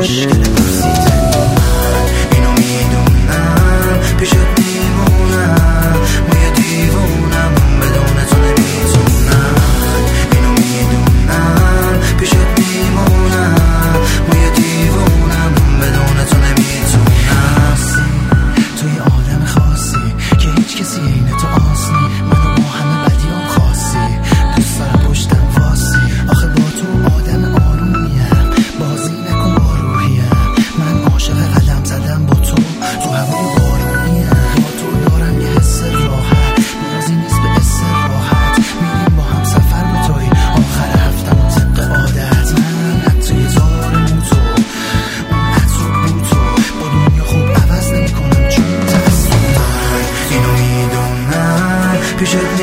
push.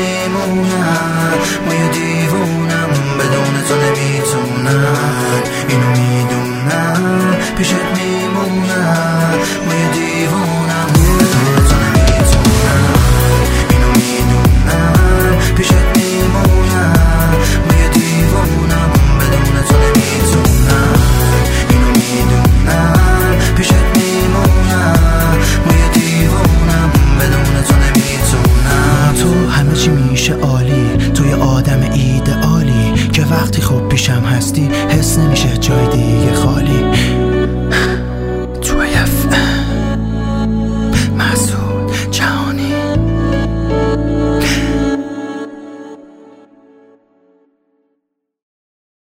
میمونن ما یه دیوونم بدون تو نمی‌تونم اینو می‌دونم پیش آدم ایدئالی که وقتی خب پیشم هستی حس نمیشه جای دیگه.